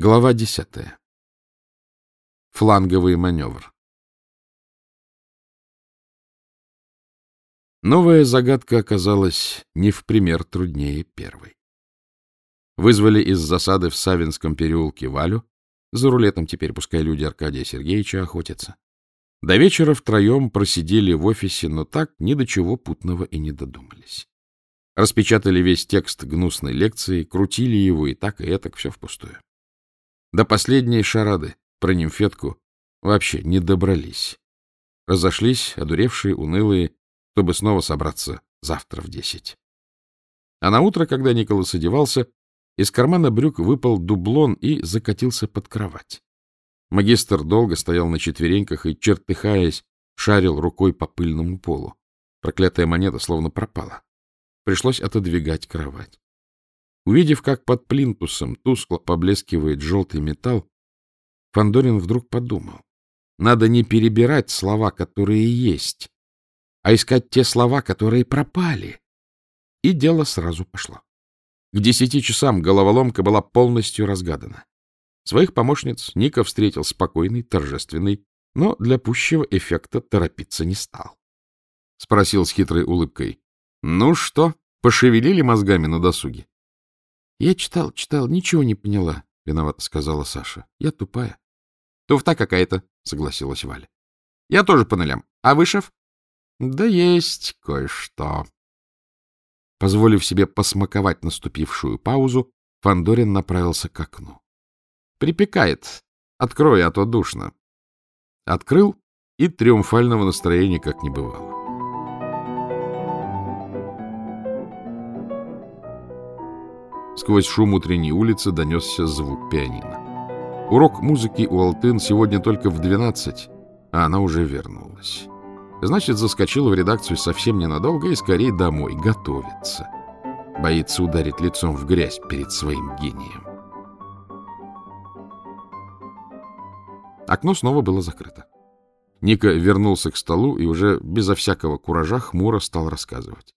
Глава десятая. Фланговый маневр. Новая загадка оказалась не в пример труднее первой. Вызвали из засады в Савинском переулке Валю, за рулетом теперь пускай люди Аркадия Сергеевича охотятся. До вечера втроем просидели в офисе, но так ни до чего путного и не додумались. Распечатали весь текст гнусной лекции, крутили его и так, и этак, все впустую. До последней шарады про нимфетку вообще не добрались. Разошлись, одуревшие, унылые, чтобы снова собраться завтра в десять. А на утро, когда Николас одевался, из кармана брюк выпал дублон и закатился под кровать. Магистр долго стоял на четвереньках и, чертыхаясь, шарил рукой по пыльному полу. Проклятая монета словно пропала. Пришлось отодвигать кровать. Увидев, как под плинтусом тускло поблескивает желтый металл, Фандорин вдруг подумал. Надо не перебирать слова, которые есть, а искать те слова, которые пропали. И дело сразу пошло. К десяти часам головоломка была полностью разгадана. Своих помощниц Ника встретил спокойный, торжественный, но для пущего эффекта торопиться не стал. Спросил с хитрой улыбкой. — Ну что, пошевелили мозгами на досуге? — Я читал, читал, ничего не поняла, — виновато сказала Саша. — Я тупая. — Туфта какая-то, — согласилась Валя. — Я тоже по нулям. А вы, шеф? — Да есть кое-что. Позволив себе посмаковать наступившую паузу, Фандорин направился к окну. — Припекает. Открой, а то душно. Открыл, и триумфального настроения как не бывало. Сквозь шум утренней улицы донесся звук пианино. Урок музыки у Алтын сегодня только в двенадцать, а она уже вернулась. Значит, заскочила в редакцию совсем ненадолго и скорее домой, готовится. Боится ударить лицом в грязь перед своим гением. Окно снова было закрыто. Ника вернулся к столу и уже безо всякого куража хмуро стал рассказывать.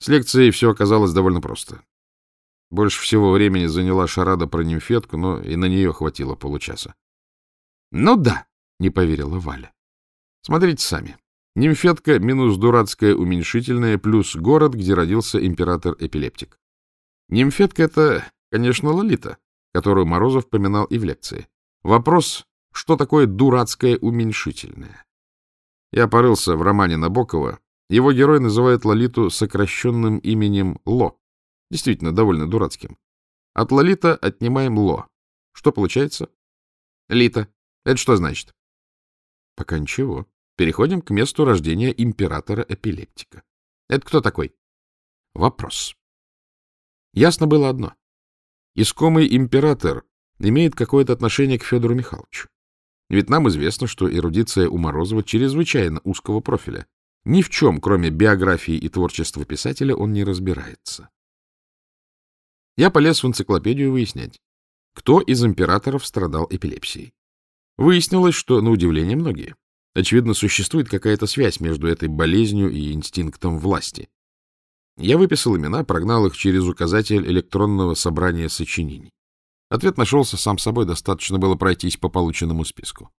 С лекцией все оказалось довольно просто. Больше всего времени заняла шарада про нимфетку, но и на нее хватило получаса. — Ну да, — не поверила Валя. — Смотрите сами. Нимфетка минус дурацкая уменьшительная плюс город, где родился император-эпилептик. Нимфетка — это, конечно, Лолита, которую Морозов поминал и в лекции. Вопрос, что такое дурацкое уменьшительное? Я порылся в романе Набокова. Его герой называет Лолиту сокращенным именем Ло. Действительно, довольно дурацким. От Лолита отнимаем Ло. Что получается? Лита. Это что значит? Пока ничего. Переходим к месту рождения императора-эпилептика. Это кто такой? Вопрос. Ясно было одно. Искомый император имеет какое-то отношение к Федору Михайловичу. Ведь нам известно, что эрудиция у Морозова чрезвычайно узкого профиля. Ни в чем, кроме биографии и творчества писателя, он не разбирается. Я полез в энциклопедию выяснять, кто из императоров страдал эпилепсией. Выяснилось, что, на удивление, многие. Очевидно, существует какая-то связь между этой болезнью и инстинктом власти. Я выписал имена, прогнал их через указатель электронного собрания сочинений. Ответ нашелся сам собой, достаточно было пройтись по полученному списку.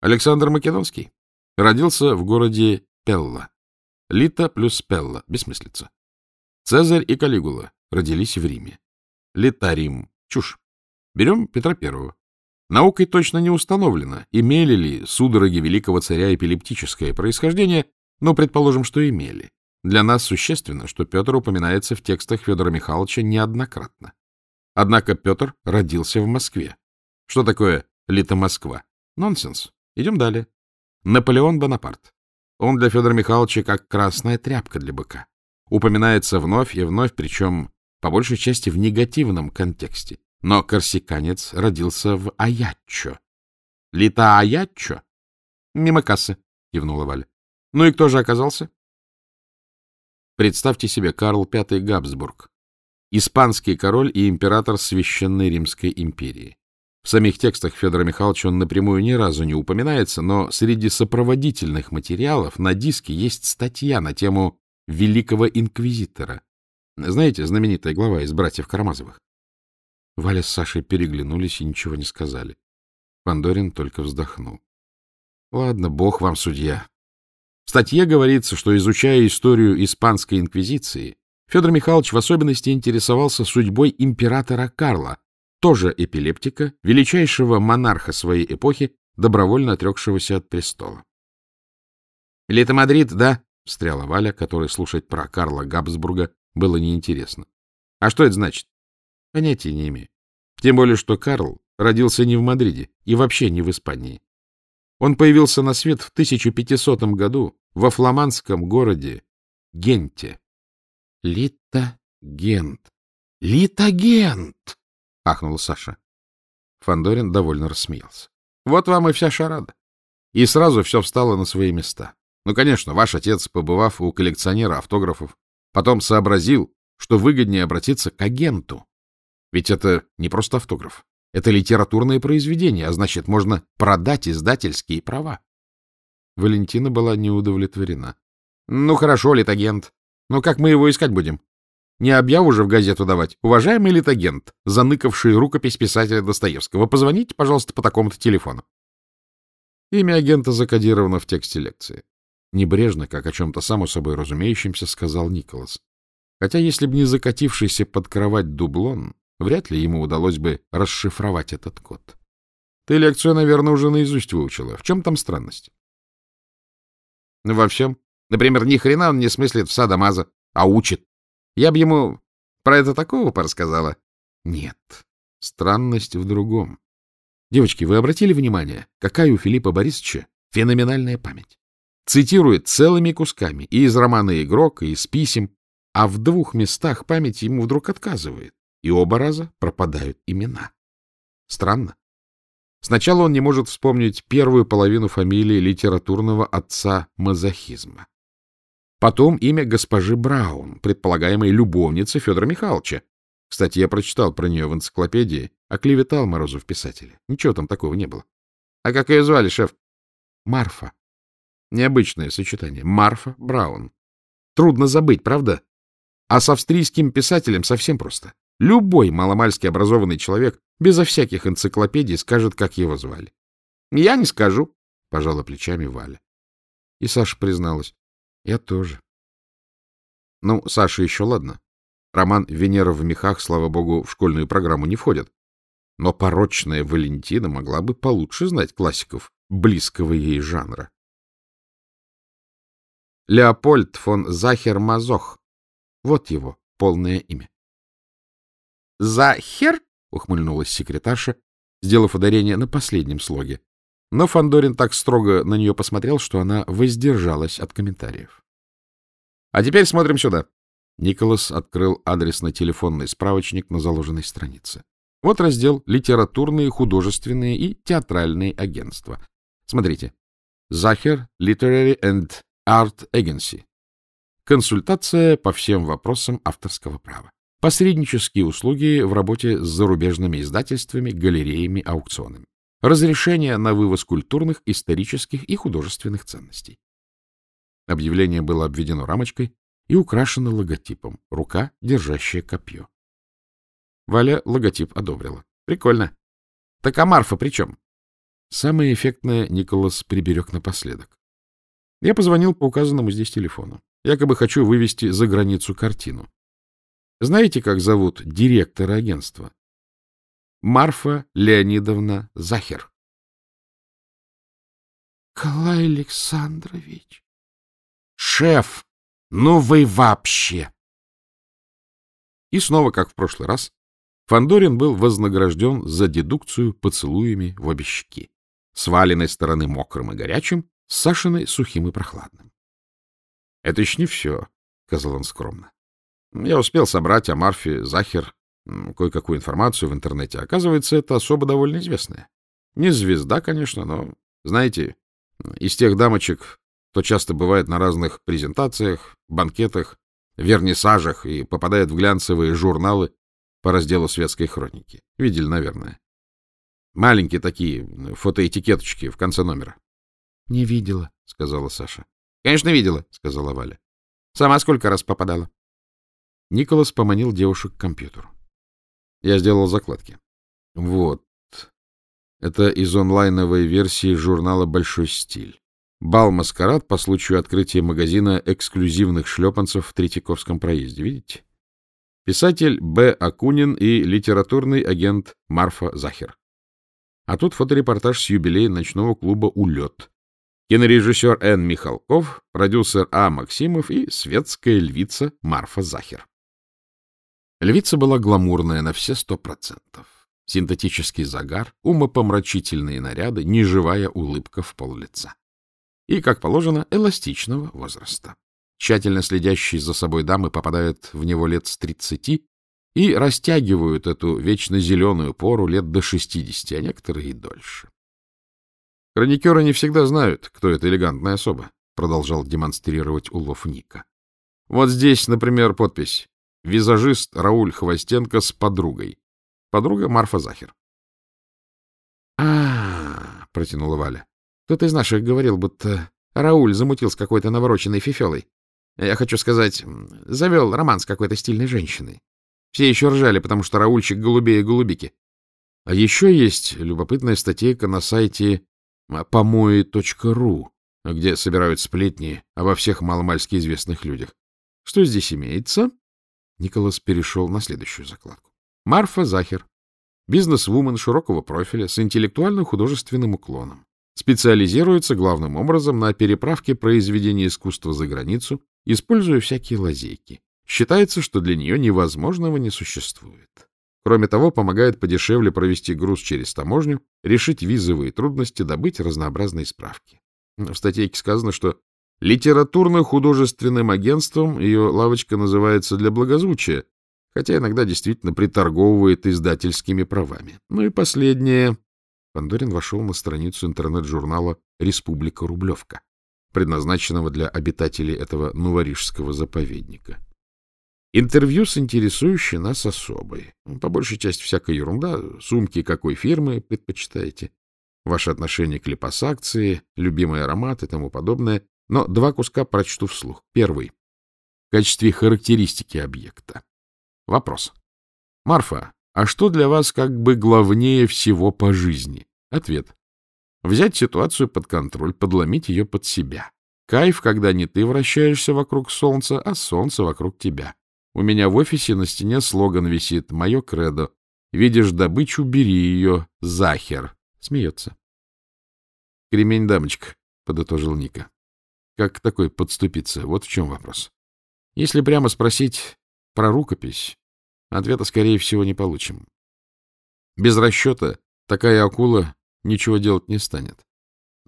Александр Македонский родился в городе Пелла. Лита плюс Пелла, бессмыслица. Цезарь и Калигула родились в Риме. Литарим. Чушь. Берем Петра Первого. Наукой точно не установлено, имели ли судороги великого царя эпилептическое происхождение, но предположим, что имели. Для нас существенно, что Петр упоминается в текстах Федора Михайловича неоднократно. Однако Петр родился в Москве. Что такое Лита Москва? Нонсенс. Идем далее. Наполеон Бонапарт. Он для Федора Михайловича как красная тряпка для быка. Упоминается вновь и вновь, причем по большей части в негативном контексте. Но корсиканец родился в Аяччо. — Лита Аяччо? — Мимо кассы, — кивнула Валя. — Ну и кто же оказался? Представьте себе Карл V Габсбург, испанский король и император Священной Римской империи. В самих текстах Федора Михайловича он напрямую ни разу не упоминается, но среди сопроводительных материалов на диске есть статья на тему Великого Инквизитора, знаете, знаменитая глава из «Братьев Карамазовых». Валя с Сашей переглянулись и ничего не сказали. Фандорин только вздохнул. — Ладно, бог вам судья. В статье говорится, что, изучая историю Испанской инквизиции, Федор Михайлович в особенности интересовался судьбой императора Карла, тоже эпилептика, величайшего монарха своей эпохи, добровольно отрекшегося от престола. — Лето Мадрид, да? — встряла Валя, которой слушать про Карла Габсбурга было неинтересно. — А что это значит? — Понятия не имею. Тем более, что Карл родился не в Мадриде и вообще не в Испании. Он появился на свет в 1500 году во фламандском городе Генте. Литагент. Литагент! — ахнул Саша. Фандорин довольно рассмеялся. — Вот вам и вся шарада. И сразу все встало на свои места. Ну, конечно, ваш отец, побывав у коллекционера автографов, потом сообразил, что выгоднее обратиться к агенту. Ведь это не просто автограф. Это литературное произведение, а значит, можно продать издательские права. Валентина была неудовлетворена. — Ну, хорошо, литагент. Но как мы его искать будем? Не объяву же в газету давать. Уважаемый литагент, заныкавший рукопись писателя Достоевского, позвоните, пожалуйста, по такому-то телефону. Имя агента закодировано в тексте лекции. Небрежно, как о чем-то само собой разумеющемся, сказал Николас. Хотя если бы не закатившийся под кровать дублон, вряд ли ему удалось бы расшифровать этот код. Ты лекцию, наверное, уже наизусть выучила. В чем там странность? Ну, во всем. Например, ни хрена он не смыслит в садомаза, а учит. Я бы ему про это такого порассказала. Нет, странность в другом. Девочки, вы обратили внимание, какая у Филиппа Борисовича феноменальная память? Цитирует целыми кусками и из романа «Игрок», и из писем, а в двух местах память ему вдруг отказывает, и оба раза пропадают имена. Странно. Сначала он не может вспомнить первую половину фамилии литературного отца мазохизма. Потом имя госпожи Браун, предполагаемой любовницы Федора Михайловича. Кстати, я прочитал про нее в энциклопедии, оклеветал Морозу в писателе. Ничего там такого не было. А как ее звали, шеф? Марфа. Необычное сочетание. Марфа Браун. Трудно забыть, правда? А с австрийским писателем совсем просто. Любой маломальски образованный человек безо всяких энциклопедий скажет, как его звали. — Я не скажу, — пожала плечами Валя. И Саша призналась. Я тоже. Ну, Саша еще ладно. Роман «Венера в мехах», слава богу, в школьную программу не входит. Но порочная Валентина могла бы получше знать классиков близкого ей жанра. Леопольд фон Захер-Мазох. Вот его полное имя. «Захер?» — ухмыльнулась секретарша, сделав ударение на последнем слоге. Но Фандорин так строго на нее посмотрел, что она воздержалась от комментариев. — А теперь смотрим сюда. Николас открыл адресно-телефонный справочник на заложенной странице. Вот раздел «Литературные, художественные и театральные агентства». Смотрите. Захер Literary and Art Agency. Консультация по всем вопросам авторского права. Посреднические услуги в работе с зарубежными издательствами, галереями, аукционами разрешение на вывоз культурных, исторических и художественных ценностей. Объявление было обведено рамочкой и украшено логотипом «Рука, держащая копье». Валя логотип одобрила. Прикольно. Так а Марфа при чем? Самое эффектное Николас приберег напоследок. Я позвонил по указанному здесь телефону. Якобы хочу вывести за границу картину. Знаете, как зовут директора агентства? Марфа Леонидовна Захер. — Калай Александрович. — Шеф, ну вы вообще! И снова, как в прошлый раз, Фандорин был вознагражден за дедукцию поцелуями в обе щеки, с Валиной стороны мокрым и горячим, с Сашиной сухим и прохладным. — Это еще не все, — сказал он скромно. Я успел собрать о Марфе Захер кое-какую информацию в интернете. Оказывается, это особо довольно известная. Не звезда, конечно, но, знаете, из тех дамочек, кто часто бывает на разных презентациях, банкетах, вернисажах и попадает в глянцевые журналы по разделу светской хроники. Видели, наверное. Маленькие такие фотоэтикеточки в конце номера. — Не видела, — сказала Саша. — Конечно, видела, — сказала Валя. — Сама сколько раз попадала? Николас поманил девушек к компьютеру. Я сделал закладки. Вот. Это из онлайновой версии журнала «Большой стиль». Бал-маскарад по случаю открытия магазина эксклюзивных шлепанцев в Третьяковском проезде. Видите? Писатель Б. Акунин и литературный агент Марфа Захер. А тут фоторепортаж с юбилея ночного клуба «Улет». Кинорежиссер Н. Михалков, продюсер А. Максимов и светская львица Марфа Захер. Львица была гламурная на все сто процентов. Синтетический загар, умопомрачительные наряды, неживая улыбка в пол лица. И, как положено, эластичного возраста. Тщательно следящие за собой дамы попадают в него лет с тридцати и растягивают эту вечно зеленую пору лет до шестидесяти, а некоторые и дольше. Хроникеры не всегда знают, кто эта элегантная особа, продолжал демонстрировать улов Ника. Вот здесь, например, подпись Визажист Рауль Хвостенко с подругой. Подруга Марфа Захер. А, -а, -а протянула Валя. Кто-то из наших говорил, будто Рауль замутил с какой-то навороченной фифелой. Я хочу сказать, завел роман с какой-то стильной женщиной. Все еще ржали, потому что Раульчик голубее голубики. А еще есть любопытная статейка на сайте помои.ру, где собирают сплетни обо всех маломальски известных людях. Что здесь имеется? Николас перешел на следующую закладку. Марфа Захер. Бизнес-вумен широкого профиля с интеллектуально-художественным уклоном. Специализируется главным образом на переправке произведений искусства за границу, используя всякие лазейки. Считается, что для нее невозможного не существует. Кроме того, помогает подешевле провести груз через таможню, решить визовые трудности, добыть разнообразные справки. В статейке сказано, что Литературно-художественным агентством ее лавочка называется для благозвучия, хотя иногда действительно приторговывает издательскими правами. Ну и последнее. Пандорин вошел на страницу интернет-журнала «Республика Рублевка», предназначенного для обитателей этого новорижского заповедника. Интервью с интересующей нас особой. По большей части всякая ерунда. Сумки какой фирмы предпочитаете? Ваше отношение к липосакции, любимый аромат и тому подобное. Но два куска прочту вслух. Первый. В качестве характеристики объекта. Вопрос. Марфа, а что для вас как бы главнее всего по жизни? Ответ. Взять ситуацию под контроль, подломить ее под себя. Кайф, когда не ты вращаешься вокруг солнца, а солнце вокруг тебя. У меня в офисе на стене слоган висит «Мое кредо». Видишь добычу, бери ее. Захер. Смеется. Кремень, дамочка, — подытожил Ника. Как к такой подступиться? Вот в чем вопрос. Если прямо спросить про рукопись, ответа, скорее всего, не получим. Без расчета такая акула ничего делать не станет.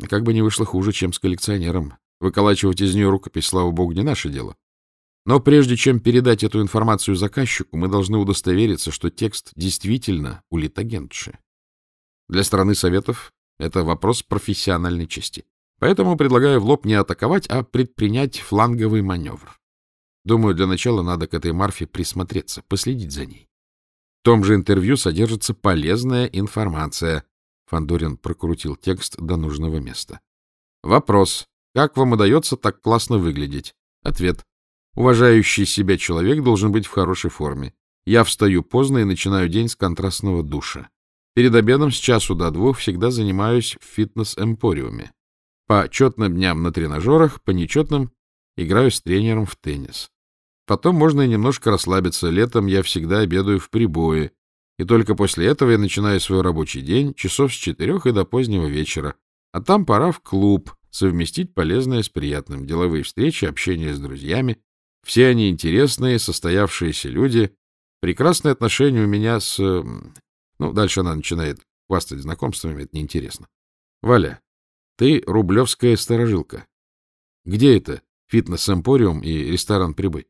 Как бы не вышло хуже, чем с коллекционером. Выколачивать из нее рукопись, слава богу, не наше дело. Но прежде чем передать эту информацию заказчику, мы должны удостовериться, что текст действительно у литагентши. Для страны Советов это вопрос профессиональной чести. Поэтому предлагаю в лоб не атаковать, а предпринять фланговый маневр. Думаю, для начала надо к этой Марфе присмотреться, последить за ней. В том же интервью содержится полезная информация. Фандорин прокрутил текст до нужного места. Вопрос. Как вам удается так классно выглядеть? Ответ. Уважающий себя человек должен быть в хорошей форме. Я встаю поздно и начинаю день с контрастного душа. Перед обедом с часу до двух всегда занимаюсь в фитнес-эмпориуме. По четным дням на тренажерах, по нечетным играю с тренером в теннис. Потом можно и немножко расслабиться. Летом я всегда обедаю в прибое. И только после этого я начинаю свой рабочий день часов с четырех и до позднего вечера. А там пора в клуб, совместить полезное с приятным. Деловые встречи, общение с друзьями. Все они интересные, состоявшиеся люди. Прекрасные отношения у меня с... Ну, дальше она начинает хвастать знакомствами, это неинтересно. Валя, ты рублевская сторожилка. Где это? Фитнес-эмпориум и ресторан «Прибой».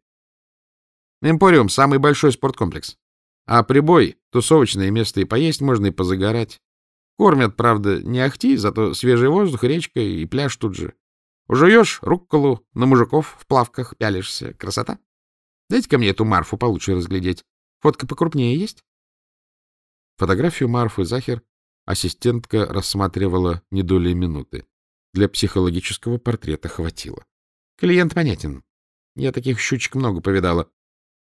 Эмпориум — самый большой спорткомплекс. А «Прибой» — тусовочное место, и поесть можно, и позагорать. Кормят, правда, не ахти, зато свежий воздух, речка и пляж тут же. Ужуешь рукколу, на мужиков в плавках пялишься. Красота. Дайте ко мне эту Марфу получше разглядеть. Фотка покрупнее есть? Фотографию Марфы Захер Ассистентка рассматривала не долей минуты. Для психологического портрета хватило. Клиент понятен. Я таких щучек много повидала.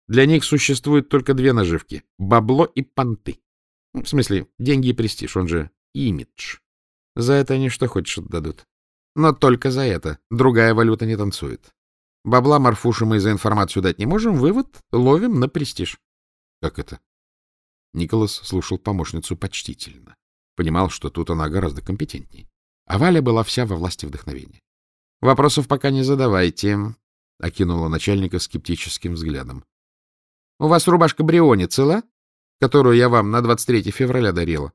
Для них существует только две наживки — бабло и понты. В смысле, деньги и престиж, он же имидж. За это они что хочешь отдадут. Но только за это. Другая валюта не танцует. Бабла Марфуша мы за информацию дать не можем. Вывод — ловим на престиж. Как это? Николас слушал помощницу почтительно. Понимал, что тут она гораздо компетентней. А Валя была вся во власти вдохновения. — Вопросов пока не задавайте, — окинула начальника скептическим взглядом. — У вас рубашка Бриони цела, которую я вам на 23 февраля дарила?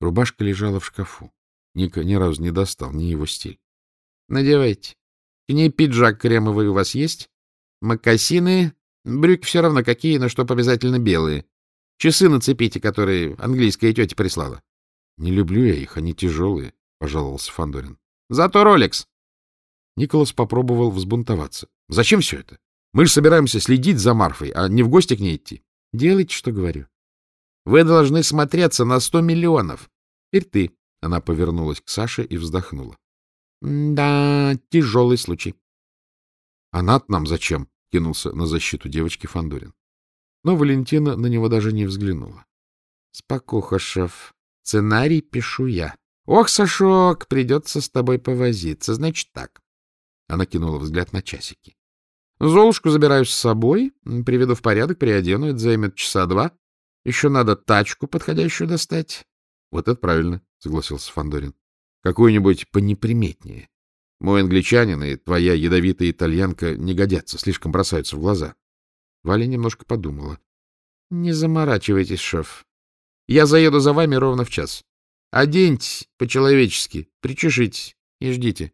Рубашка лежала в шкафу. Ника ни разу не достал, не его стиль. — Надевайте. К ней пиджак кремовый у вас есть? Макасины, брюки все равно какие, но чтоб обязательно белые. Часы нацепите, которые английская тетя прислала. — Не люблю я их, они тяжелые, — пожаловался Фандорин. Зато Ролекс. Николас попробовал взбунтоваться. — Зачем все это? Мы же собираемся следить за Марфой, а не в гости к ней идти. — Делайте, что говорю. Вы должны смотреться на сто миллионов. Теперь ты. Она повернулась к Саше и вздохнула. — Да, тяжелый случай. — А над нам зачем? — кинулся на защиту девочки Фандорин. Но Валентина на него даже не взглянула. — Спокуха, шеф. Сценарий пишу я. Ох, Сашок, придется с тобой повозиться. Значит так. Она кинула взгляд на часики. Золушку забираю с собой, приведу в порядок, приодену, это займет часа два. Еще надо тачку подходящую достать. — Вот это правильно, — согласился Фандорин. Какую-нибудь понеприметнее. Мой англичанин и твоя ядовитая итальянка не годятся, слишком бросаются в глаза. Валя немножко подумала. — Не заморачивайтесь, шеф. Я заеду за вами ровно в час. Оденьтесь по-человечески, причешитесь и ждите.